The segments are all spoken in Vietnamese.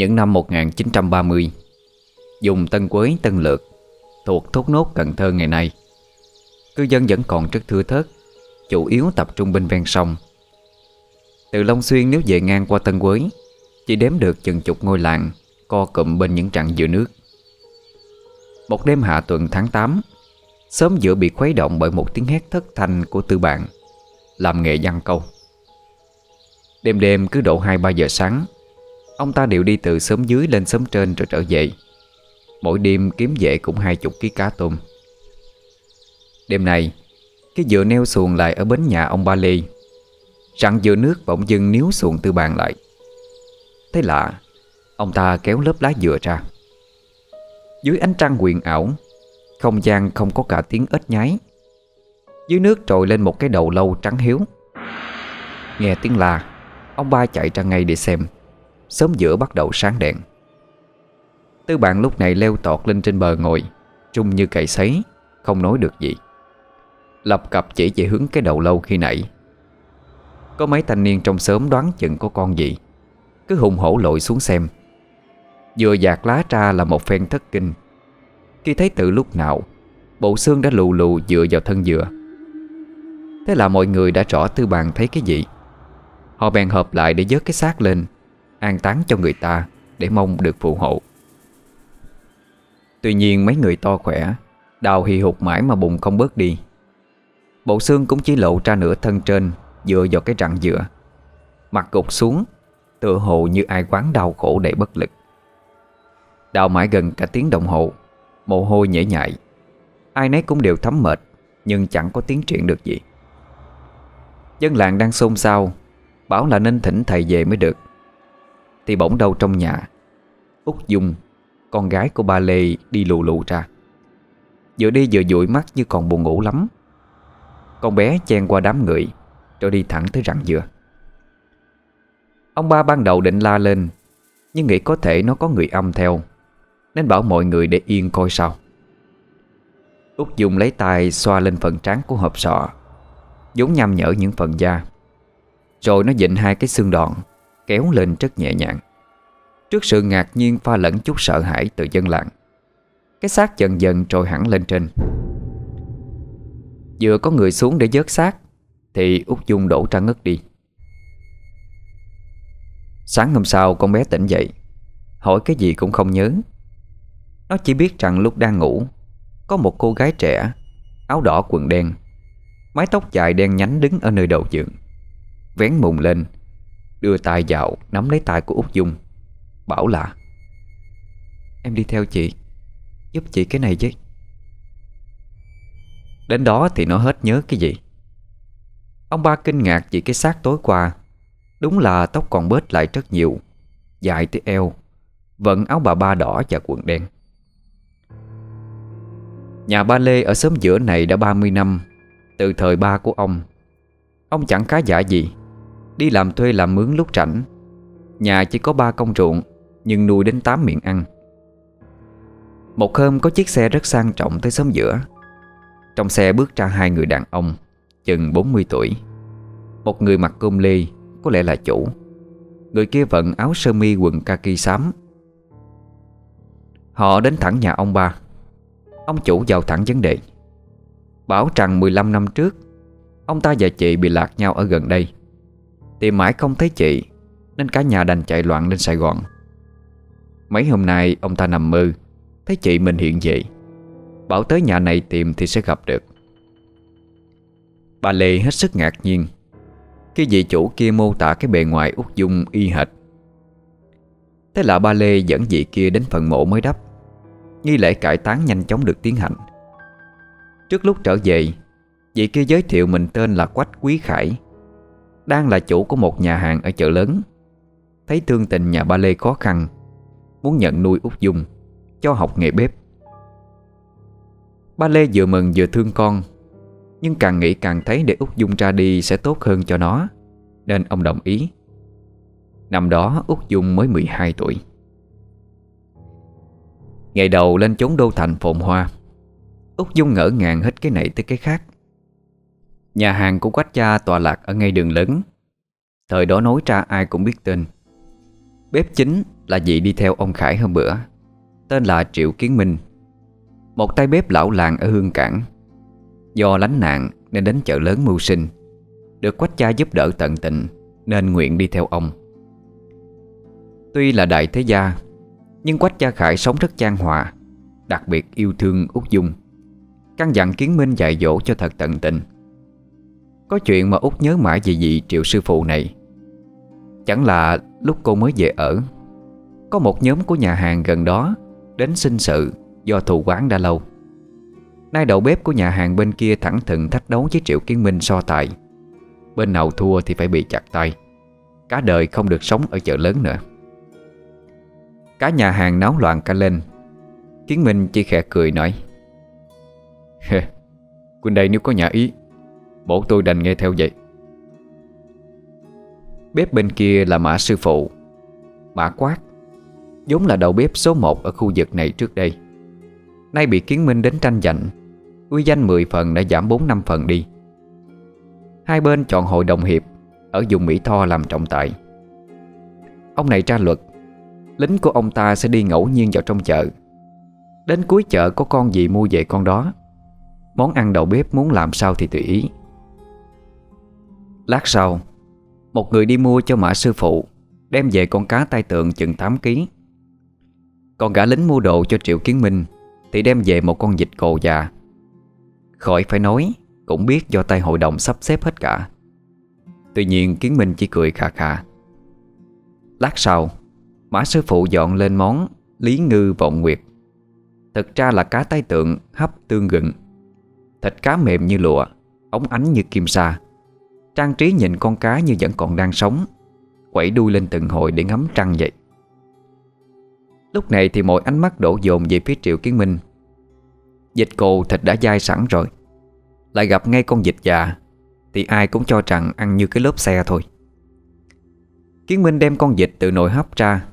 Những năm 1930 Dùng Tân Quế, Tân Lược Thuộc Thốt Nốt Cần Thơ ngày nay Cư dân vẫn còn rất thưa thớt Chủ yếu tập trung bên ven sông. Từ Long Xuyên nếu về ngang qua Tân Quế Chỉ đếm được chừng chục ngôi làng Co cụm bên những trận giữa nước. Một đêm hạ tuần tháng 8 Sớm giữa bị khuấy động bởi một tiếng hét thất thanh của tư bạn Làm nghệ văn câu. Đêm đêm cứ độ 2-3 giờ sáng Ông ta đều đi từ sớm dưới lên sớm trên rồi trở về. Mỗi đêm kiếm về cũng hai chục ký cá tôm. Đêm này Cái dựa neo xuồng lại ở bến nhà ông Ba Lê. Rặng dừa nước bỗng dưng níu xuồng tư bàn lại. Thế lạ Ông ta kéo lớp lá dừa ra. Dưới ánh trăng quyền ảo, Không gian không có cả tiếng ếch nhái. Dưới nước trồi lên một cái đầu lâu trắng hiếu. Nghe tiếng la, Ông ba chạy ra ngay để xem. Sớm giữa bắt đầu sáng đèn. Tư bạn lúc này leo tọt lên trên bờ ngồi Trung như cày sấy, Không nói được gì. Lập cập chỉ về hướng cái đầu lâu khi nãy. Có mấy thanh niên trong xóm đoán chừng có con gì. Cứ hùng hổ lội xuống xem. Vừa dạt lá ra là một phen thất kinh. Khi thấy từ lúc nào, Bộ xương đã lù lù dựa vào thân dừa. Thế là mọi người đã rõ tư bàn thấy cái gì. Họ bèn hợp lại để dớt cái xác lên. An táng cho người ta Để mong được phù hộ. Tuy nhiên mấy người to khỏe, Đào hì hụt mãi mà bụng không bớt đi. Bộ xương cũng chỉ lộ ra nửa thân trên, Dựa vào cái rặng dựa. Mặt gục xuống, Tựa hồ như ai quán đau khổ để bất lực. Đào mãi gần cả tiếng đồng hồ, Mồ hôi nhễ nhại. Ai nấy cũng đều thấm mệt, Nhưng chẳng có tiến triển được gì. Dân làng đang xôn xao, Bảo là nên thỉnh thầy về mới được. Thì bỗng đâu trong nhà. Út Dung, Con gái của ba Lê, đi lù lù ra. Vừa đi vừa dụi mắt như còn buồn ngủ lắm. Con bé chen qua đám người, Rồi đi thẳng tới rặng dừa. Ông ba ban đầu định la lên, Nhưng nghĩ có thể nó có người âm theo, Nên bảo mọi người để yên coi sao. Út Dung lấy tay xoa lên phần trán của hộp sọ, vốn nhăm nhở những phần da. Rồi nó dịnh hai cái xương đòn Kéo lên rất nhẹ nhàng. Trước sự ngạc nhiên pha lẫn chút sợ hãi từ dân làng, Cái xác dần dần trồi hẳn lên trên. Vừa có người xuống để dớt xác, Thì út Dung đổ ra ngất đi. Sáng hôm sau, con bé tỉnh dậy, Hỏi cái gì cũng không nhớ. Nó chỉ biết rằng lúc đang ngủ, Có một cô gái trẻ, Áo đỏ quần đen, Mái tóc dài đen nhánh đứng ở nơi đầu giường, Vén mùng lên Đưa tay vào, nắm lấy tay của Út Dung, Bảo là, Em đi theo chị, Giúp chị cái này chứ Đến đó thì nó hết nhớ cái gì. Ông ba kinh ngạc vì cái xác tối qua, Đúng là tóc còn bớt lại rất nhiều, Dài tới eo Vận áo bà ba đỏ và quần đen. Nhà ba Lê ở xóm giữa này đã 30 năm, Từ thời ba của ông. Ông chẳng khá giả gì Đi làm thuê làm mướn lúc rảnh. Nhà chỉ có ba công ruộng, Nhưng nuôi đến 8 miệng ăn. Một hôm có chiếc xe rất sang trọng tới xóm giữa. Trong xe bước ra hai người đàn ông, Chừng 40 tuổi. Một người mặc cơm lê, Có lẽ là chủ. Người kia vận áo sơ mi quần kaki xám. Họ đến thẳng nhà ông ba. Ông chủ vào thẳng vấn đề. Bảo rằng 15 năm trước, Ông ta và chị bị lạc nhau ở gần đây. Tìm mãi không thấy chị, Nên cả nhà đành chạy loạn lên Sài Gòn. Mấy hôm nay, ông ta nằm mơ, Thấy chị mình hiện dị Bảo tới nhà này tìm thì sẽ gặp được. Bà Lê hết sức ngạc nhiên. Khi vị chủ kia mô tả cái bề ngoài út dung y hệt. Thế là ba Lê dẫn vị kia đến phần mộ mới đắp. Nghi lễ cải táng nhanh chóng được tiến hành. Trước lúc trở về, Vị kia giới thiệu mình tên là Quách Quý Khải. Đang là chủ của một nhà hàng ở chợ lớn. Thấy thương tình nhà ba Lê khó khăn, Muốn nhận nuôi Úc Dung, Cho học nghề bếp. Ba Lê vừa mừng vừa thương con, Nhưng càng nghĩ càng thấy để Úc Dung ra đi Sẽ tốt hơn cho nó, Nên ông đồng ý. Năm đó Úc Dung mới 12 tuổi. Ngày đầu lên chốn đô thành phồn hoa Úc Dung ngỡ ngàng hết cái này tới cái khác. Nhà hàng của Quách cha tọa lạc ở ngay đường lớn. Thời đó nói ra ai cũng biết tên. Bếp chính Là vị đi theo ông Khải hôm bữa, Tên là Triệu Kiến Minh. Một tay bếp lão làng ở Hương Cảng. Do lánh nạn nên đến chợ lớn mưu sinh, Được quách cha giúp đỡ tận tình Nên nguyện đi theo ông. Tuy là đại thế gia, Nhưng quách cha Khải sống rất chan hòa, Đặc biệt yêu thương Út Dung. Căn dặn Kiến Minh dạy dỗ cho thật tận tình. Có chuyện mà Út nhớ mãi về vị triệu sư phụ này. Chẳng là lúc cô mới về ở, Có một nhóm của nhà hàng gần đó Đến sinh sự do thù quán đã lâu. Nay đầu bếp của nhà hàng bên kia thẳng thừng thách đấu với Triệu Kiến Minh so tài. Bên nào thua thì phải bị chặt tay. Cả đời không được sống ở chợ lớn nữa. Cả nhà hàng náo loạn cả lên. Kiến Minh chỉ khẽ cười nói Quỳnh đây nếu có nhà ý Bổ tôi đành nghe theo vậy. Bếp bên kia là mã sư phụ. Mã quát. Vốn là đầu bếp số 1 ở khu vực này trước đây. Nay bị Kiến Minh đến tranh giành. Uy danh 10 phần đã giảm 4 năm phần đi. Hai bên chọn hội đồng hiệp, Ở vùng Mỹ Tho làm trọng tài. Ông này ra luật, Lính của ông ta sẽ đi ngẫu nhiên vào trong chợ. Đến cuối chợ có con gì mua về con đó. Món ăn đầu bếp muốn làm sao thì tùy ý. Lát sau, Một người đi mua cho mã sư phụ, Đem về con cá tai tượng chừng 8 kg Còn gã lính mua đồ cho Triệu Kiến Minh, Thì đem về một con vịt cồ già. Khỏi phải nói, Cũng biết do tay hội đồng sắp xếp hết cả. Tuy nhiên, Kiến Minh chỉ cười khà khà. Lát sau, Mã sư phụ dọn lên món Lý ngư vọng nguyệt. Thực ra là cá tai tượng hấp tương gừng. Thịt cá mềm như lụa, Ống ánh như kim sa. Trang trí nhìn con cá như vẫn còn đang sống, Quẩy đuôi lên từng hồi để ngắm trăng vậy. Lúc này thì mọi ánh mắt đổ dồn về phía Triệu Kiến Minh. Dịch cồ thịt đã dai sẵn rồi. Lại gặp ngay con dịch già, Thì ai cũng cho rằng ăn như cái lớp xe thôi. Kiến Minh đem con dịch từ nồi hấp ra,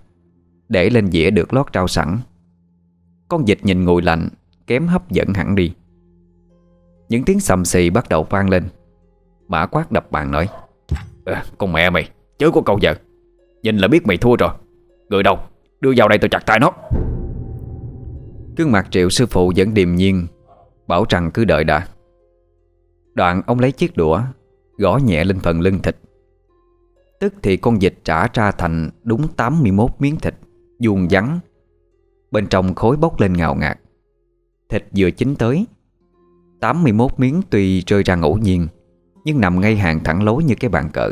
Để lên dĩa được lót rau sẵn. Con dịch nhìn ngồi lạnh, Kém hấp dẫn hẳn đi. Những tiếng sầm xì bắt đầu vang lên. Mã quát đập bàn nói à, Con mẹ mày Chớ có câu giờ. Nhìn là biết mày thua rồi. Người đâu Đưa vào đây tôi chặt tay nó. Cương mặt triệu sư phụ vẫn điềm nhiên Bảo rằng cứ đợi đã. Đoạn ông lấy chiếc đũa Gõ nhẹ lên phần lưng thịt. Tức thì con vịt trả ra thành Đúng 81 miếng thịt Vuông vắn. Bên trong khối bốc lên ngào ngạt. Thịt vừa chín tới 81 miếng tùy rơi ra ngẫu nhiên. Nhưng nằm ngay hàng thẳng lối như cái bàn cờ.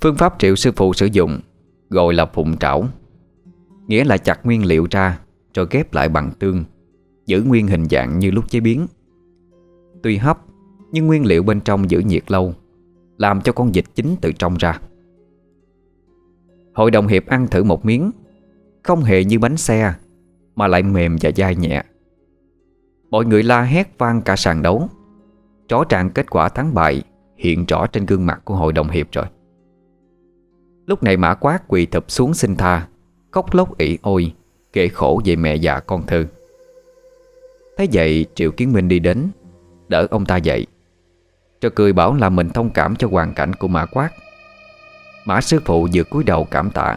Phương pháp triệu sư phụ sử dụng, Gọi là phụng trảo. Nghĩa là chặt nguyên liệu ra, Rồi ghép lại bằng tương, Giữ nguyên hình dạng như lúc chế biến. Tuy hấp, Nhưng nguyên liệu bên trong giữ nhiệt lâu, Làm cho con vịt chín từ trong ra. Hội đồng hiệp ăn thử một miếng, Không hề như bánh xe, Mà lại mềm và dai nhẹ. Mọi người la hét vang cả sàn đấu. Rõ ràng kết quả thắng bại Hiện rõ trên gương mặt của hội đồng hiệp rồi. Lúc này mã quát quỳ thập xuống xin tha, Khóc lóc ỉ ôi, Kể khổ về mẹ già con thư Thấy vậy, Triệu Kiến Minh đi đến, Đỡ ông ta dậy. Cho cười bảo là mình thông cảm cho hoàn cảnh của mã quát. Mã sư phụ vừa cúi đầu cảm tạ,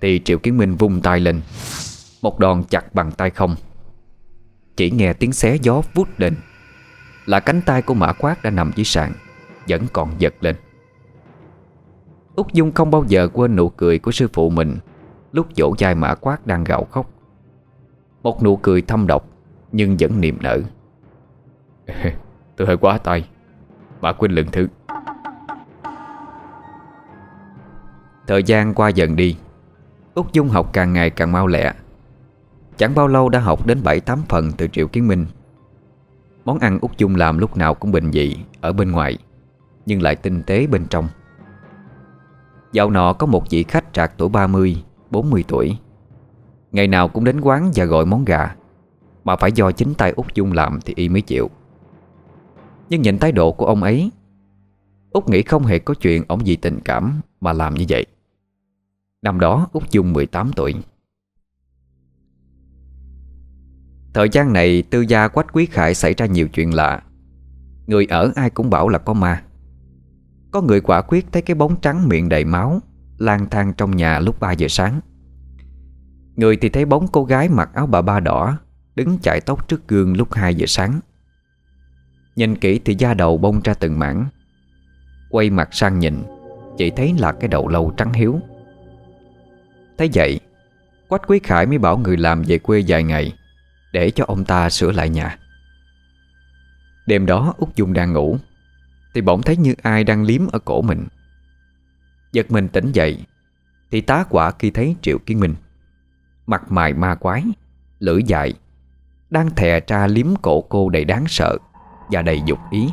Thì Triệu Kiến Minh vung tay lên, Một đòn chặt bằng tay không. Chỉ nghe tiếng xé gió vút lên. Là cánh tay của mã quát đã nằm dưới sàn, Vẫn còn giật lên. Úc Dung không bao giờ quên nụ cười của sư phụ mình Lúc dỗ dai mã quát đang gào khóc. Một nụ cười thâm độc, Nhưng vẫn niềm nở. Tôi hơi quá tay. Mã quên lượng thứ. Thời gian qua dần đi. Úc Dung học càng ngày càng mau lẹ. Chẳng bao lâu đã học đến 7-8 phần từ Triệu Kiến Minh. Món ăn Úc Dung làm lúc nào cũng bình dị, Ở bên ngoài, Nhưng lại tinh tế bên trong. Dạo nọ có một vị khách trạc tuổi 30 40 tuổi. Ngày nào cũng đến quán và gọi món gà, Mà phải do chính tay Út Dung làm thì y mới chịu. Nhưng nhìn thái độ của ông ấy Út nghĩ không hề có chuyện ông vì tình cảm mà làm như vậy. Năm đó Út Dung 18 tuổi. Thời gian này, tư gia quách quý khải xảy ra nhiều chuyện lạ. Người ở ai cũng bảo là có ma. Có người quả quyết thấy cái bóng trắng miệng đầy máu, lang thang trong nhà lúc 3 giờ sáng. Người thì thấy bóng cô gái mặc áo bà ba đỏ, Đứng chạy tóc trước gương lúc 2 giờ sáng. Nhìn kỹ thì da đầu bông ra từng mảng. Quay mặt sang nhìn, Chỉ thấy là cái đầu lâu trắng hiếu. Thấy vậy, Quách Quý Khải mới bảo người làm về quê vài ngày. Để cho ông ta sửa lại nhà. Đêm đó Út Dung đang ngủ, Thì bỗng thấy như ai đang liếm ở cổ mình. Giật mình tỉnh dậy, Thì tá quả khi thấy Triệu Kiến Minh, Mặt mày ma quái, Lưỡi dài, Đang thè ra liếm cổ cô đầy đáng sợ Và đầy dục ý.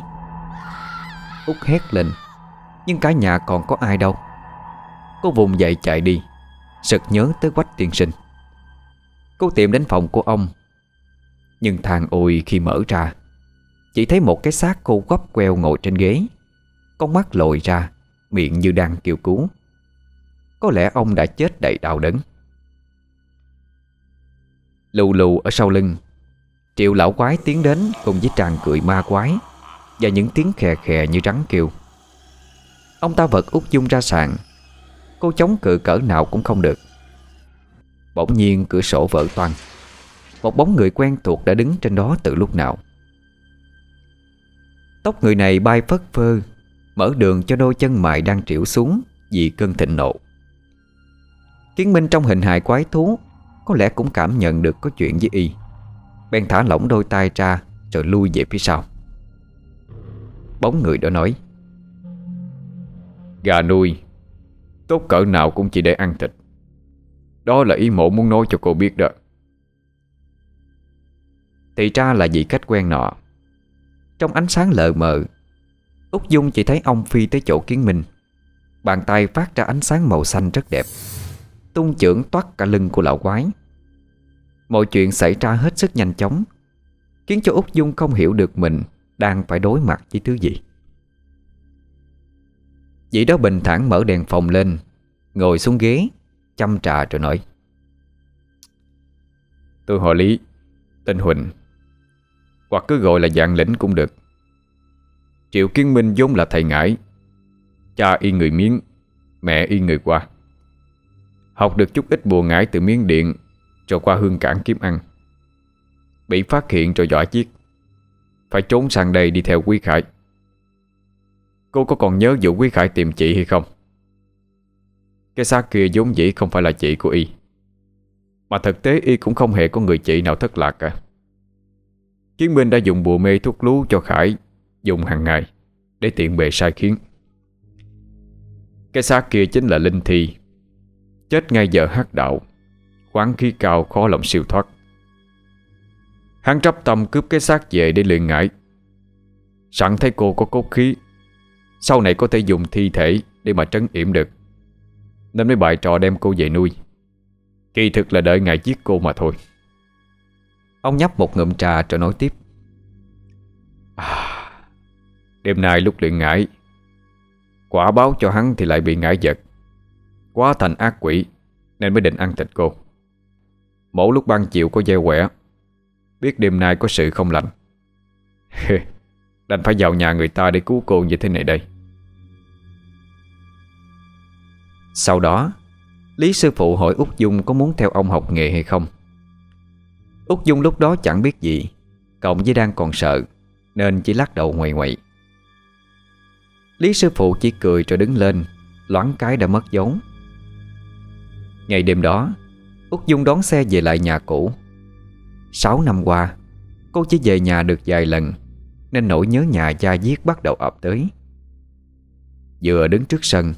Út hét lên, Nhưng cả nhà còn có ai đâu. Cô vùng dậy chạy đi, Sực nhớ tới quách tiên sinh. Cô tìm đến phòng của ông nhưng thang ôi khi mở ra, Chỉ thấy một cái xác cô quắp queo ngồi trên ghế. Con mắt lồi ra, Miệng như đang kêu cứu. Có lẽ ông đã chết đầy đau đớn. Lù lù ở sau lưng, Triệu lão quái tiến đến Cùng với tràng cười ma quái Và những tiếng khè khè như rắn kêu. Ông ta vật út dung ra sàn, Cô chống cự cỡ nào cũng không được. Bỗng nhiên cửa sổ vỡ toang. Một bóng người quen thuộc đã đứng trên đó từ lúc nào. Tóc người này bay phất phơ, Mở đường cho đôi chân mại đang triểu xuống Vì cơn thịnh nộ. Kiến Minh trong hình hài quái thú, Có lẽ cũng cảm nhận được có chuyện với y. Bèn thả lỏng đôi tay ra Rồi lui về phía sau. Bóng người đó nói, Gà nuôi, Tốt cỡ nào cũng chỉ để ăn thịt. Đó là ý mộ muốn nói cho cô biết đó. Thì ra là vị cách quen nọ. Trong ánh sáng lờ mờ, Úc Dung chỉ thấy ông phi tới chỗ kiến minh. Bàn tay phát ra ánh sáng màu xanh rất đẹp, Tung chưởng toát cả lưng của lão quái. Mọi chuyện xảy ra hết sức nhanh chóng, Khiến cho Úc Dung không hiểu được mình Đang phải đối mặt với thứ gì. Dĩ đó bình thản mở đèn phòng lên, Ngồi xuống ghế, Chăm trà rồi nói, Tôi hỏi Lý, Tên Huỳnh. Hoặc cứ gọi là dạng lĩnh cũng được. Triệu Kiến Minh vốn là thầy ngải. Cha y người miếng, Mẹ y người qua. Học được chút ít bùa ngải từ miếng điện Rồi qua hương cảng kiếm ăn. Bị phát hiện rồi dọa chiếc. Phải trốn sang đây đi theo Quý Khải. Cô có còn nhớ vụ Quý Khải tìm chị hay không? Cái xác kia vốn dĩ không phải là chị của y. Mà thực tế y cũng không hề có người chị nào thất lạc cả. Chiến binh đã dùng bùa mê thuốc lú cho Khải, Dùng hàng ngày Để tiện bề sai khiến. Cái xác kia chính là Linh Thi. Chết ngay giờ hát đạo, Khoáng khí cao khó lòng siêu thoát. Hắn trắp tâm cướp cái xác về để luyện ngải. Sẵn thấy cô có cốt khí, Sau này có thể dùng thi thể Để mà trấn yểm được. Nên mới bài trò đem cô về nuôi. Kỳ thực là đợi ngày giết cô mà thôi. Ông nhấp một ngụm trà rồi nói tiếp. À, Đêm nay lúc luyện ngải Quả báo cho hắn thì lại bị ngải giật. Quá thành ác quỷ Nên mới định ăn thịt cô. Mỗi lúc ban chiều có gieo quẻ Biết đêm nay có sự không lành. Đành phải vào nhà người ta để cứu cô như thế này đây. Sau đó Lý sư phụ hỏi Úc Dung có muốn theo ông học nghề hay không. Úc Dung lúc đó chẳng biết gì. Cộng với đang còn sợ, Nên chỉ lắc đầu ngoài ngoại Lý sư phụ chỉ cười rồi đứng lên, Loáng cái đã mất dấu. Ngày đêm đó, Úc Dung đón xe về lại nhà cũ. Sáu năm qua, Cô chỉ về nhà được vài lần, Nên nỗi nhớ nhà cha giết bắt đầu ập tới. Vừa đứng trước sân,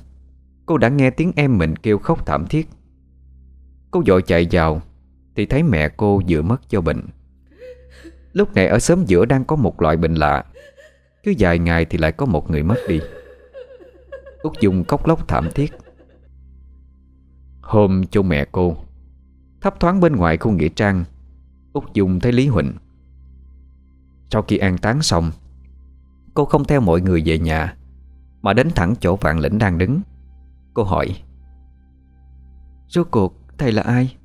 Cô đã nghe tiếng em mình kêu khóc thảm thiết. Cô vội chạy vào thì thấy mẹ cô vừa mất do bệnh. Lúc này ở xóm giữa đang có một loại bệnh lạ, Cứ vài ngày thì lại có một người mất đi. Út Dung khóc lóc thảm thiết. Hôm cho mẹ cô, Thấp thoáng bên ngoài khu nghĩa trang Út Dung thấy Lý Huỳnh. Sau khi an táng xong, Cô không theo mọi người về nhà, Mà đến thẳng chỗ vạn lĩnh đang đứng. Cô hỏi, Rốt cuộc thầy là ai?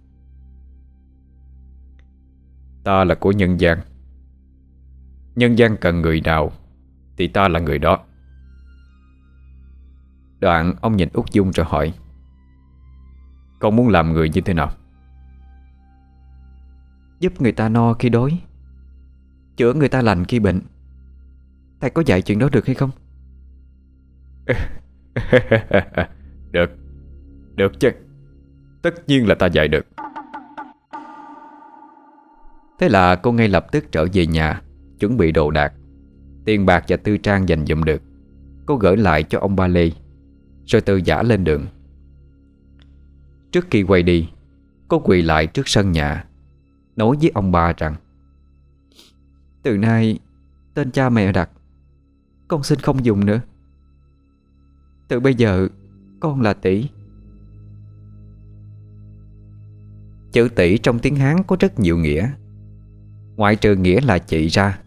Ta là của nhân gian. Nhân gian cần người nào Thì ta là người đó. Đoạn ông nhìn Út Dung rồi hỏi Con muốn làm người như thế nào? Giúp người ta no khi đói Chữa người ta lành khi bệnh. Thầy có dạy chuyện đó được hay không? được Được chứ. Tất nhiên là ta dạy được Thế là cô ngay lập tức trở về nhà, Chuẩn bị đồ đạc. Tiền bạc và tư trang dành dụm được. Cô gửi lại cho ông Ba Lê Rồi từ giả lên đường. Trước khi quay đi, Cô quỳ lại trước sân nhà, Nói với ông ba rằng, Từ nay, Tên cha mẹ đặt, Con xin không dùng nữa. Từ bây giờ, Con là tỷ. Chữ tỷ trong tiếng Hán có rất nhiều nghĩa. Ngoại trừ nghĩa là chị ra,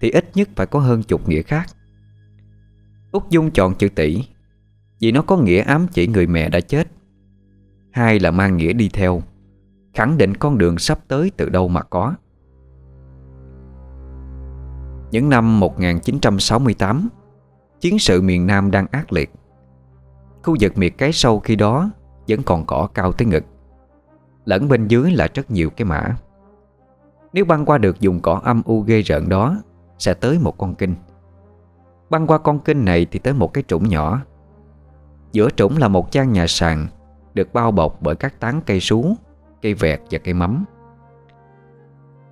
Thì ít nhất phải có hơn chục nghĩa khác. Úc Dung chọn chữ tỷ, Vì nó có nghĩa ám chỉ người mẹ đã chết. Hai là mang nghĩa đi theo, Khẳng định con đường sắp tới từ đâu mà có. Những năm 1968 Chiến sự miền Nam đang ác liệt. Khu vực miệt cái sâu khi đó Vẫn còn cỏ cao tới ngực. Lẫn bên dưới là rất nhiều cái mã. Nếu băng qua được dùng cỏ âm u ghê rợn đó, Sẽ tới một con kinh. Băng qua con kinh này thì tới một cái trũng nhỏ. Giữa trũng là một trang nhà sàn, Được bao bọc bởi các tán cây sú, Cây vẹt và cây mắm.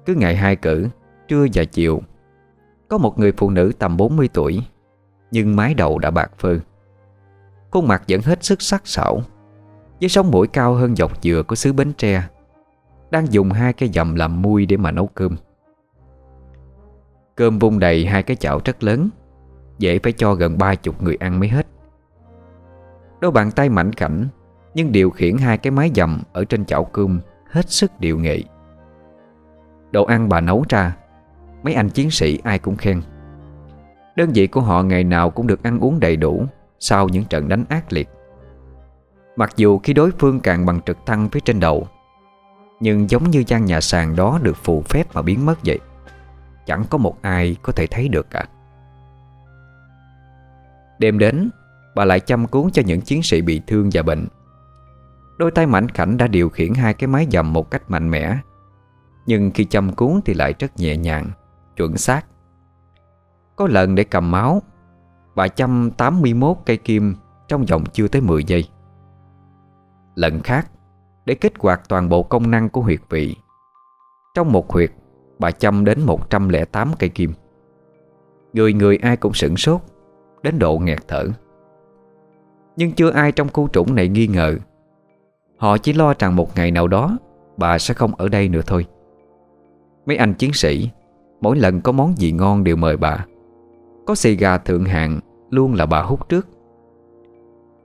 Cứ ngày hai cử, Trưa và chiều, Có một người phụ nữ tầm 40 tuổi, Nhưng mái đầu đã bạc phơ. Khuôn mặt vẫn hết sức sắc sảo, Với sống mũi cao hơn dọc dừa của xứ Bến Tre. Đang dùng hai cái dầm làm mui để mà nấu cơm. Cơm vung đầy hai cái chảo rất lớn, Dễ phải cho gần ba chục người ăn mới hết. Đôi bàn tay mảnh khảnh, Nhưng điều khiển hai cái máy dầm Ở trên chảo cơm Hết sức điệu nghệ. Đồ ăn bà nấu ra, Mấy anh chiến sĩ ai cũng khen. Đơn vị của họ ngày nào cũng được ăn uống đầy đủ Sau những trận đánh ác liệt. Mặc dù khi đối phương càng bằng trực thăng phía trên đầu nhưng giống như gian nhà sàn đó được phù phép mà biến mất vậy, Chẳng có một ai có thể thấy được cả. Đêm đến, Bà lại chăm cứu cho những chiến sĩ bị thương và bệnh. Đôi tay mảnh khảnh đã điều khiển hai cái máy dầm một cách mạnh mẽ, Nhưng khi chăm cuốn thì lại rất nhẹ nhàng, Chuẩn xác. Có lần để cầm máu, Bà chăm 81 cây kim Trong vòng chưa tới 10 giây. Lần khác để kích hoạt toàn bộ công năng của huyệt vị. Trong một huyệt, Bà chăm đến 108 cây kim. Người người ai cũng sửng sốt, Đến độ nghẹt thở. Nhưng chưa ai trong khu trũng này nghi ngờ. Họ chỉ lo rằng một ngày nào đó, Bà sẽ không ở đây nữa thôi. Mấy anh chiến sĩ, Mỗi lần có món gì ngon đều mời bà. Có xì gà thượng hạng, Luôn là bà hút trước.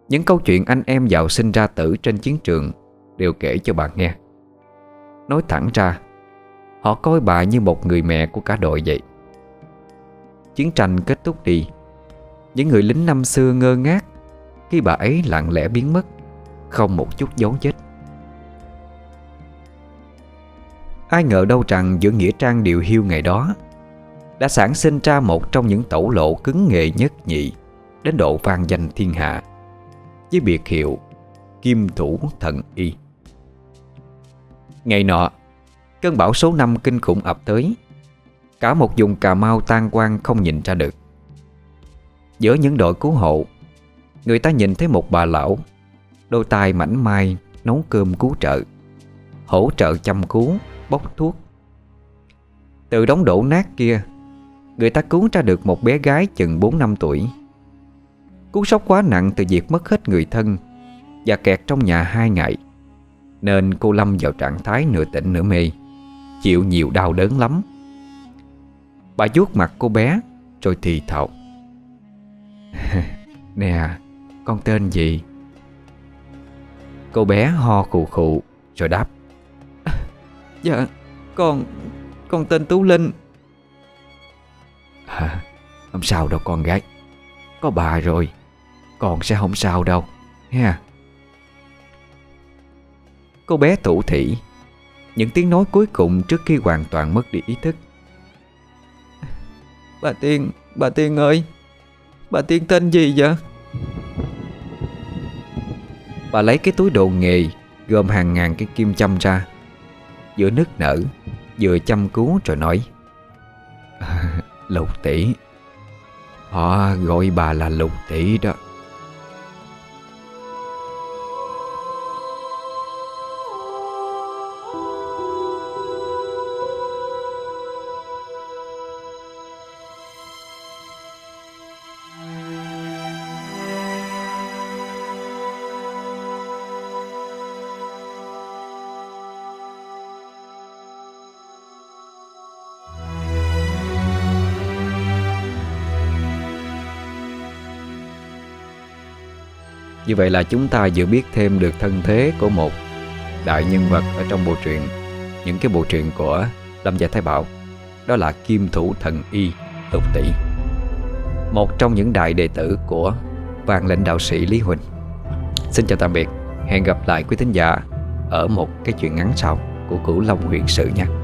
Những câu chuyện anh em giàu sinh ra tử trên chiến trường Đều kể cho bà nghe. Nói thẳng ra, Họ coi bà như một người mẹ của cả đội vậy. Chiến tranh kết thúc đi, Những người lính năm xưa ngơ ngác Khi bà ấy lặng lẽ biến mất, Không một chút dấu vết. Ai ngờ đâu rằng giữa Nghĩa Trang điều hiu ngày đó, Đã sản sinh ra một trong những tẩu lộ cứng nghệ nhất nhị Đến độ vang danh thiên hạ, Với biệt hiệu Kim Thủ Thần Y. Ngày nọ, Cơn bão số 5 kinh khủng ập tới. Cả một vùng Cà Mau tan quang không nhìn ra được. Giữa những đội cứu hộ, Người ta nhìn thấy một bà lão, Đôi tay mảnh mai Nấu cơm cứu trợ, Hỗ trợ chăm cứu Bốc thuốc. Từ đống đổ nát kia, Người ta cứu ra được một bé gái chừng 4 năm tuổi. Cú sốc quá nặng từ việc mất hết người thân Và kẹt trong nhà hai ngày. Nên cô Lâm vào trạng thái nửa tỉnh nửa mê Chịu nhiều đau đớn lắm. Bà vuốt mặt cô bé Rồi thì thào. Nè Con tên gì? Cô bé ho khụ khụ Rồi đáp. Dạ Con Con tên Tú Linh. À, Không sao đâu con gái Có bà rồi Con sẽ không sao đâu nha Cô bé thủ thỉ. Những tiếng nói cuối cùng trước khi hoàn toàn mất đi ý thức. Bà Tiên Bà Tiên ơi Bà Tiên tên gì vậy? Bà lấy cái túi đồ nghề Gom hàng ngàn cái kim châm ra. Vừa nức nở Vừa chăm cứu rồi nói Lục tỷ Họ gọi bà là lục tỷ đó Như vậy là chúng ta vừa biết thêm được thân thế của một đại nhân vật ở trong bộ truyện, Những cái bộ truyện của Lâm Gia Thái Bảo. Đó là Kim Thủ Thần Y Lục Tỷ, Một trong những đại đệ tử của vàng lệnh đạo sĩ Lý Huỳnh. Xin chào tạm biệt, Hẹn gặp lại quý thính giả Ở một cái chuyện ngắn sau Của Cửu Long huyện sự nha.